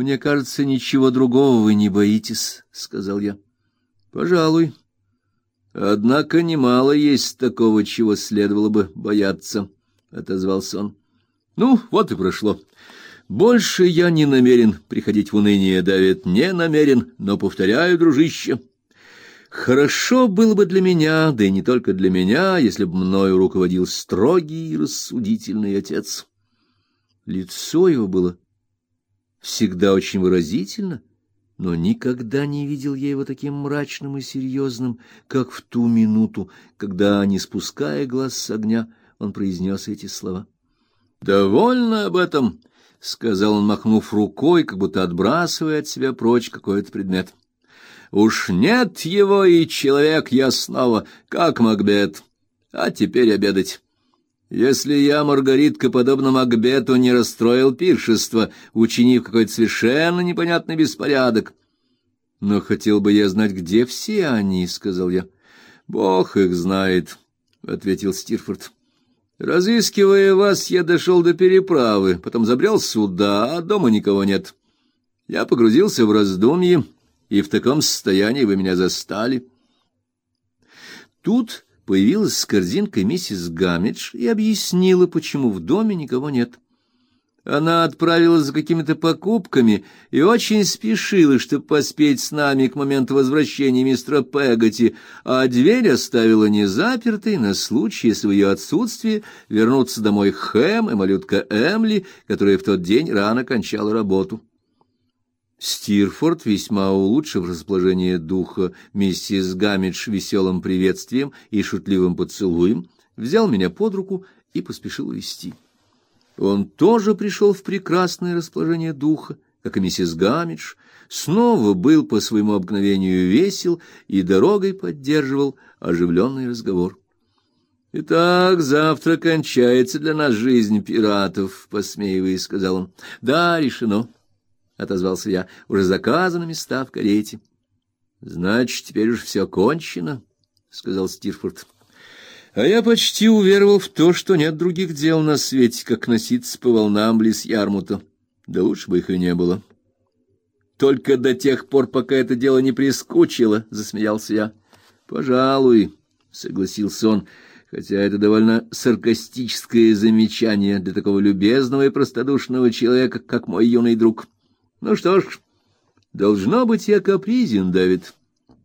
Мне кажется, ничего другого вы не боитесь, сказал я. Пожалуй. Однако немало есть такого, чего следовало бы бояться, отозвался он. Ну, вот и прошло. Больше я не намерен приходить в уныние, Давид, не намерен, но повторяю, дружище, хорошо было бы для меня, да и не только для меня, если бы мною руководил строгий и рассудительный отец. Лицо его было всегда очень выразительно, но никогда не видел я его таким мрачным и серьезным, как в ту минуту, когда, не спуская глаз с огня, он произнес эти слова. Довольно об этом, — сказал он, махнув рукой, как будто отбрасывая от себя прочь какой-то предмет. «Уж нет его, и человек я снова, как Макбет. А теперь обедать». Если я, Маргаритка, подобно Макбету, не расстроил пиршество, учинив какой-то совершенно непонятный беспорядок. Но хотел бы я знать, где все они, — сказал я. — Бог их знает, — ответил Стирфорд. Разыскивая вас, я дошел до переправы, потом забрел сюда, а дома никого нет. Я погрузился в раздумье, и в таком состоянии вы меня застали. Тут появилась с корзинкой миссис Гаммидж и объяснила, почему в доме никого нет. Она отправилась за какими-то покупками и очень спешила, чтобы поспеть с нами к моменту возвращения мистера Пегати, а дверь оставила незапертой на случай, если в ее отсутствие вернутся домой Хэм и малютка Эмли, которая в тот день рано кончала работу. Стирфорд, весьма улучшив расположение духа миссис Гаммидж веселым приветствием и шутливым поцелуем, взял меня под руку и поспешил вести. Он тоже пришел в прекрасное расположение духа, как и миссис Гамидж, снова был по своему обыкновению весел и дорогой поддерживал оживленный разговор. «Итак, завтра кончается для нас жизнь пиратов», — посмеиваясь, сказал он. «Да, решено», — отозвался я, — «уже заказаны места в карете». «Значит, теперь уж все кончено», — сказал Стирфорд. А я почти уверовал в то, что нет других дел на свете, как носиться по волнам близ Ярмута. Да лучше бы их и не было. Только до тех пор, пока это дело не прискучило, засмеялся я. Пожалуй, согласился он, хотя это довольно саркастическое замечание для такого любезного и простодушного человека, как мой юный друг. Ну что ж, должно быть, я капризен, Давид.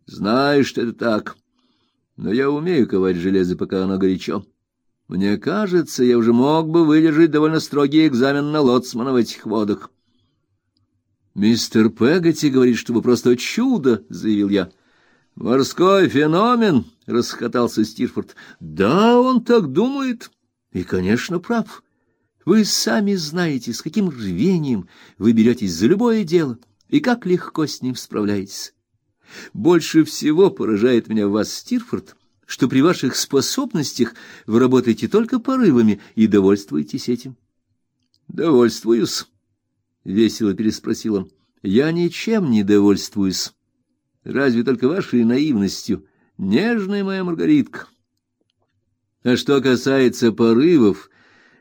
Знаешь, что это так но я умею ковать железо, пока оно горячо. Мне кажется, я уже мог бы выдержать довольно строгий экзамен на лоцмана в этих водах. Мистер Пегати говорит, что вы просто чудо, заявил я. Морской феномен, расхотался Стирфорд. Да, он так думает. И, конечно, прав. Вы сами знаете, с каким рвением вы беретесь за любое дело и как легко с ним справляетесь. Больше всего поражает меня вас, Стирфорд, что при ваших способностях вы работаете только порывами и довольствуетесь этим. Довольствуюсь, весело переспросил он. Я ничем не довольствуюсь. Разве только вашей наивностью, нежная моя Маргаритка. А что касается порывов,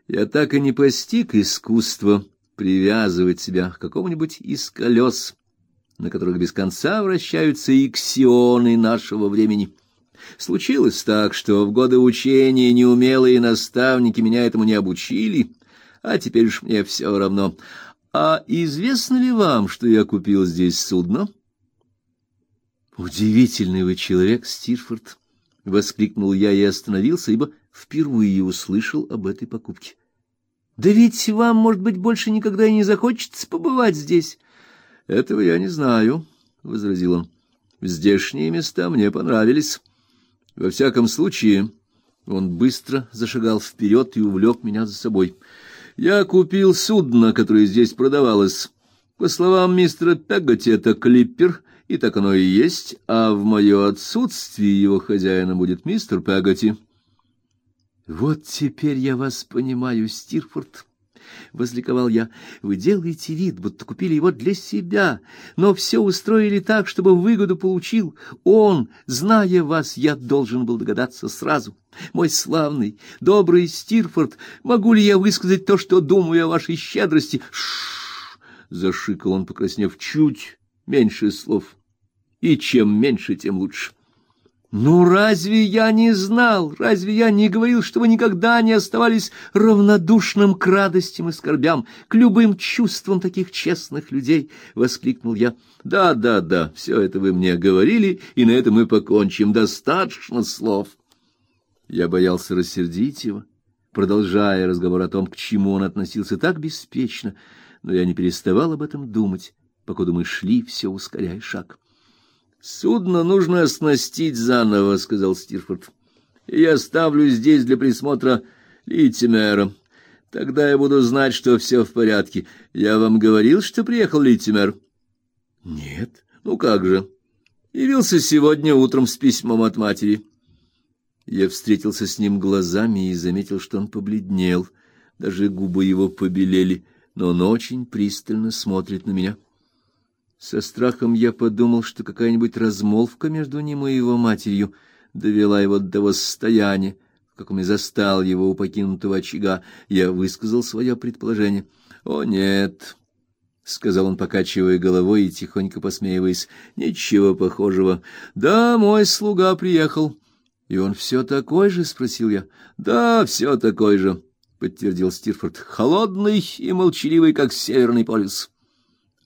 я так и не постиг искусства привязывать себя к какому-нибудь из колес на которых без конца вращаются иксионы нашего времени. Случилось так, что в годы учения неумелые наставники меня этому не обучили, а теперь уж мне все равно. А известно ли вам, что я купил здесь судно? Удивительный вы человек, Стирфорд, воскликнул я и остановился, ибо впервые услышал об этой покупке. Да ведь вам, может быть, больше никогда и не захочется побывать здесь. Этого я не знаю, возразил он. Здешние места мне понравились. Во всяком случае, он быстро зашагал вперед и увлек меня за собой. Я купил судно, которое здесь продавалось. По словам мистера Пегати, это клиппер, и так оно и есть, а в мое отсутствие его хозяином будет мистер Пегати. Вот теперь я вас понимаю, Стирфорд возликовал я. Вы делаете вид, будто купили его для себя, но все устроили так, чтобы выгоду получил он. Зная вас, я должен был догадаться сразу. Мой славный, добрый Стирфорд, могу ли я высказать то, что думаю о вашей щедрости? Шш! зашикал он, покраснев чуть меньше слов. И чем меньше, тем лучше. Ну разве я не знал, разве я не говорил, что вы никогда не оставались равнодушным к радостям и скорбям, к любым чувствам таких честных людей, воскликнул я. Да, да, да, все это вы мне говорили, и на этом мы покончим. Достаточно слов. Я боялся рассердить его, продолжая разговор о том, к чему он относился так беспечно, но я не переставал об этом думать, покуда мы шли, все ускоряя шаг. Судно нужно оснастить заново, сказал Стирфорд. Я ставлю здесь для присмотра Литимера. Тогда я буду знать, что все в порядке. Я вам говорил, что приехал Литимер. Нет. Ну как же? Явился сегодня утром с письмом от матери. Я встретился с ним глазами и заметил, что он побледнел. Даже губы его побелели, но он очень пристально смотрит на меня. Со страхом я подумал, что какая-нибудь размолвка между ним и его матерью довела его до того состояния, в каком я застал его у покинутого очага. Я высказал свое предположение. "О, нет", сказал он, покачивая головой и тихонько посмеиваясь. "Ничего похожего. Да, мой слуга приехал. И он все такой же, спросил я. Да, все такой же, подтвердил Стирфорд. Холодный и молчаливый, как северный полюс.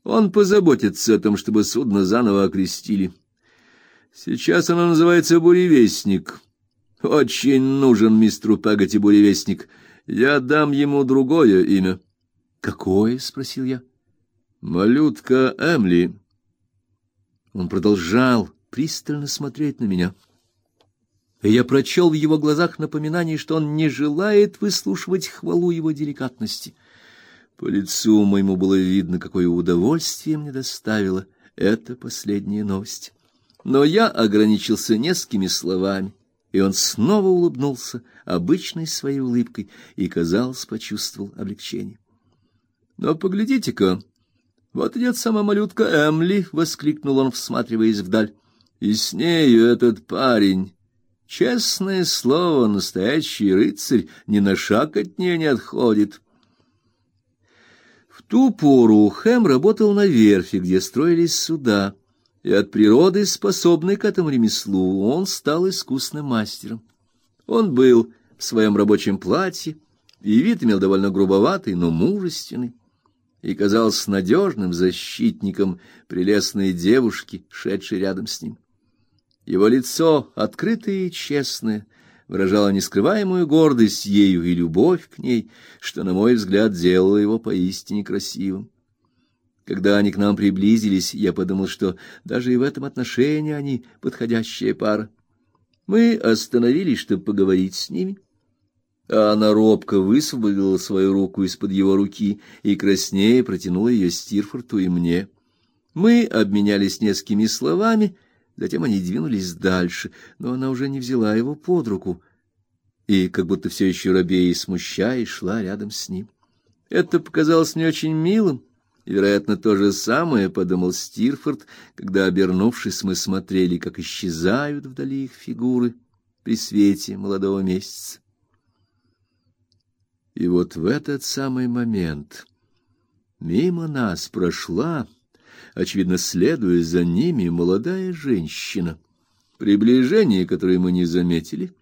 Он позаботится о том, чтобы судно заново окрестили. Сейчас оно называется Буревестник. Очень нужен мистеру Пегати Буревестник. Я дам ему другое имя. Какое? спросил я. Малютка Эмли. Он продолжал пристально смотреть на меня. И я прочел в его глазах напоминание, что он не желает выслушивать хвалу его деликатности. По лицу моему было видно, какое удовольствие мне доставила эта последняя новость. Но я ограничился несколькими словами, и он снова улыбнулся обычной своей улыбкой и, казалось, почувствовал облегчение. Но поглядите-ка, вот идет сама малютка Эмли, воскликнул он, всматриваясь вдаль. И с нею этот парень, честное слово, настоящий рыцарь, ни на шаг от нее не отходит ту пору Хэм работал на верфи, где строились суда, и от природы, способный к этому ремеслу, он стал искусным мастером. Он был в своем рабочем платье, и вид имел довольно грубоватый, но мужественный, и казался надежным защитником прелестной девушки, шедшей рядом с ним. Его лицо, открытое и честное, выражала нескрываемую гордость ею и любовь к ней, что, на мой взгляд, делало его поистине красивым. Когда они к нам приблизились, я подумал, что даже и в этом отношении они подходящая пара. Мы остановились, чтобы поговорить с ними. А она робко высвободила свою руку из-под его руки и краснее протянула ее Стирфорту и мне. Мы обменялись несколькими словами, Затем они двинулись дальше, но она уже не взяла его под руку и, как будто все еще робея и смущаясь, шла рядом с ним. Это показалось мне очень милым, и, вероятно, то же самое подумал Стирфорд, когда, обернувшись, мы смотрели, как исчезают вдали их фигуры при свете молодого месяца. И вот в этот самый момент мимо нас прошла очевидно, следуя за ними, молодая женщина, приближение которой мы не заметили.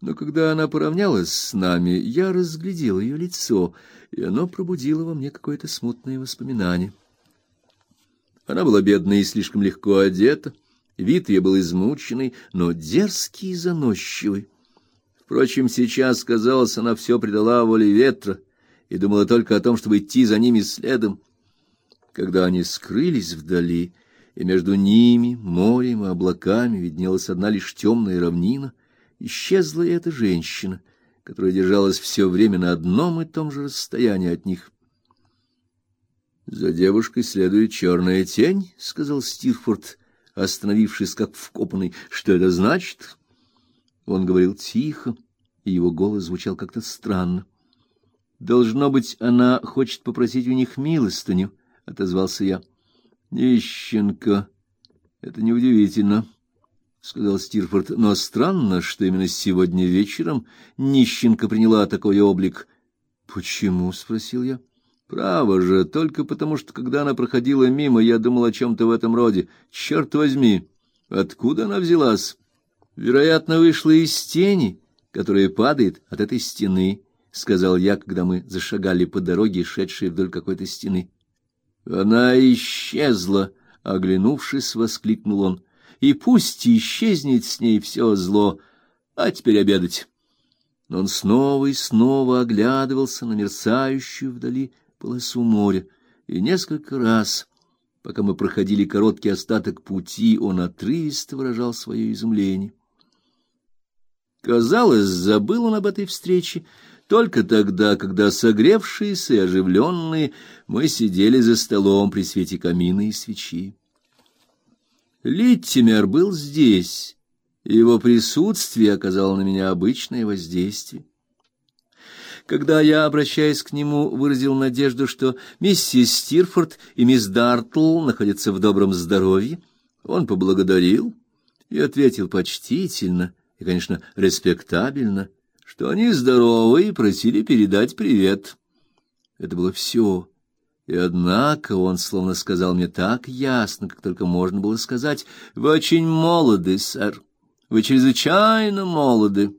Но когда она поравнялась с нами, я разглядел ее лицо, и оно пробудило во мне какое-то смутное воспоминание. Она была бедная и слишком легко одета, вид ее был измученный, но дерзкий и заносчивый. Впрочем, сейчас, казалось, она все предала воле ветра и думала только о том, чтобы идти за ними следом. Когда они скрылись вдали, и между ними, морем и облаками виднелась одна лишь темная равнина, исчезла и эта женщина, которая держалась все время на одном и том же расстоянии от них. За девушкой следует черная тень, сказал Стирфорд, остановившись как вкопанный. Что это значит? Он говорил тихо, и его голос звучал как-то странно. Должно быть, она хочет попросить у них милостыню — отозвался я. — Нищенка. Это неудивительно, — сказал Стирфорд. — Но странно, что именно сегодня вечером нищенка приняла такой облик. — Почему? — спросил я. Право же, только потому что, когда она проходила мимо, я думал о чем-то в этом роде. Черт возьми, откуда она взялась? Вероятно, вышла из тени, которая падает от этой стены, — сказал я, когда мы зашагали по дороге, шедшей вдоль какой-то стены. Она исчезла, — оглянувшись, воскликнул он. И пусть исчезнет с ней все зло, а теперь обедать. Но он снова и снова оглядывался на мерцающую вдали полосу моря, и несколько раз, пока мы проходили короткий остаток пути, он отрывисто выражал свое изумление. Казалось, забыл он об этой встрече только тогда, когда, согревшиеся и оживленные, мы сидели за столом при свете камина и свечи. Литтимер был здесь, и его присутствие оказало на меня обычное воздействие. Когда я, обращаясь к нему, выразил надежду, что миссис Стирфорд и мисс Дартл находятся в добром здоровье, он поблагодарил и ответил почтительно и, конечно, респектабельно, что они здоровы и просили передать привет. Это было все. И однако он словно сказал мне так ясно, как только можно было сказать: "Вы очень молоды, сэр. Вы чрезвычайно молоды".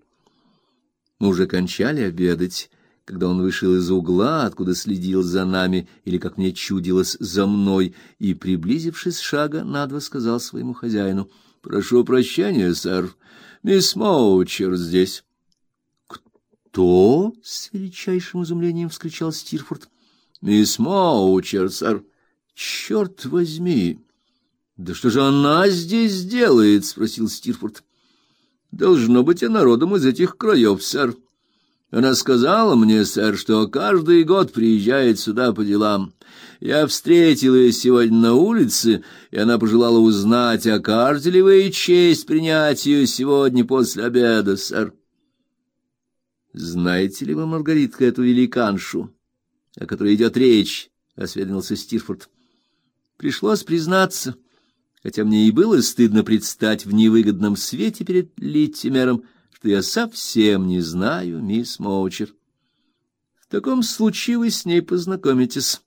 Мы уже кончали обедать, когда он вышел из угла, откуда следил за нами, или, как мне чудилось, за мной, и, приблизившись шага на два, сказал своему хозяину, «Прошу прощения, сэр, мисс Моучер здесь». «Кто?» — с величайшим изумлением вскричал Стирфорд. «Мисс Моучер, сэр». «Черт возьми!» «Да что же она здесь делает?» — спросил Стирфорд. «Должно быть, она родом из этих краев, сэр». Она сказала мне, сэр, что каждый год приезжает сюда по делам. Я встретил ее сегодня на улице, и она пожелала узнать, окажете ли честь принять ее сегодня после обеда, сэр. Знаете ли вы, Маргаритка, эту великаншу, о которой идет речь? — осведомился Стирфорд. Пришлось признаться, хотя мне и было стыдно предстать в невыгодном свете перед Литтимером, — что я совсем не знаю мисс Моучер. В таком случае вы с ней познакомитесь.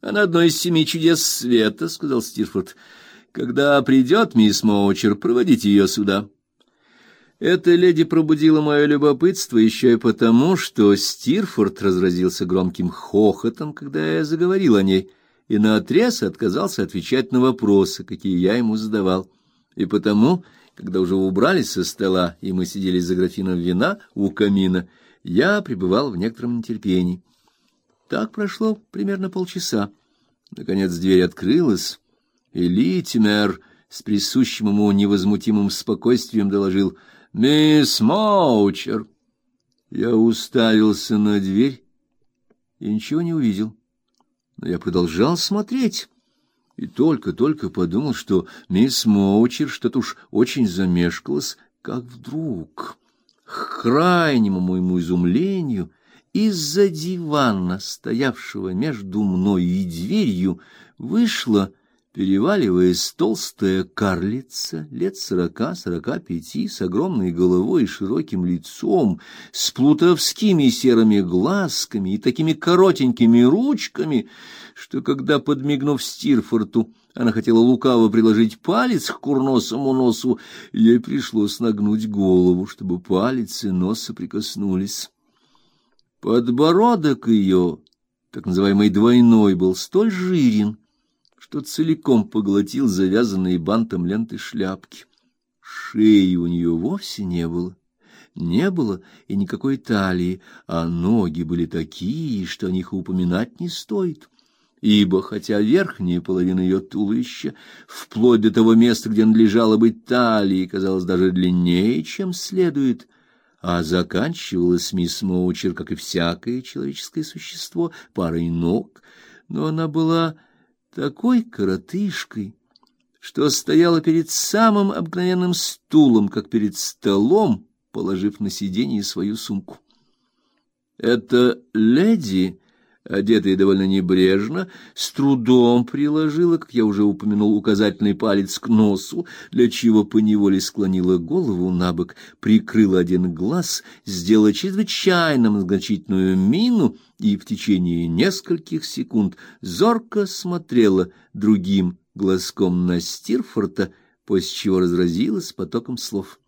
Она одно из семи чудес света, — сказал Стирфорд. Когда придет мисс Моучер, проводите ее сюда. Эта леди пробудила мое любопытство еще и потому, что Стирфорд разразился громким хохотом, когда я заговорил о ней, и наотрез отказался отвечать на вопросы, какие я ему задавал. И потому когда уже убрались со стола, и мы сидели за графином вина у камина, я пребывал в некотором нетерпении. Так прошло примерно полчаса. Наконец дверь открылась, и Литимер с присущим ему невозмутимым спокойствием доложил «Мисс Моучер!» Я уставился на дверь и ничего не увидел. Но я продолжал смотреть и только-только подумал, что мисс Моучер что-то уж очень замешкалась, как вдруг, к крайнему моему изумлению, из-за дивана, стоявшего между мной и дверью, вышла переваливаясь толстая карлица лет сорока-сорока пяти с огромной головой и широким лицом, с плутовскими серыми глазками и такими коротенькими ручками, что когда, подмигнув Стирфорту, она хотела лукаво приложить палец к курносому носу, ей пришлось нагнуть голову, чтобы палец и нос соприкоснулись. Подбородок ее, так называемый двойной, был столь жирен, что целиком поглотил завязанные бантом ленты шляпки. Шеи у нее вовсе не было. Не было и никакой талии, а ноги были такие, что о них упоминать не стоит. Ибо, хотя верхняя половина ее туловища, вплоть до того места, где надлежало быть талией, казалась даже длиннее, чем следует, а заканчивалась мисс Моучер, как и всякое человеческое существо, парой ног, но она была такой коротышкой, что стояла перед самым обыкновенным стулом, как перед столом, положив на сиденье свою сумку. Эта леди одетая довольно небрежно, с трудом приложила, как я уже упомянул, указательный палец к носу, для чего поневоле склонила голову на бок, прикрыла один глаз, сделала чрезвычайно многозначительную мину и в течение нескольких секунд зорко смотрела другим глазком на Стирфорта, после чего разразилась потоком слов.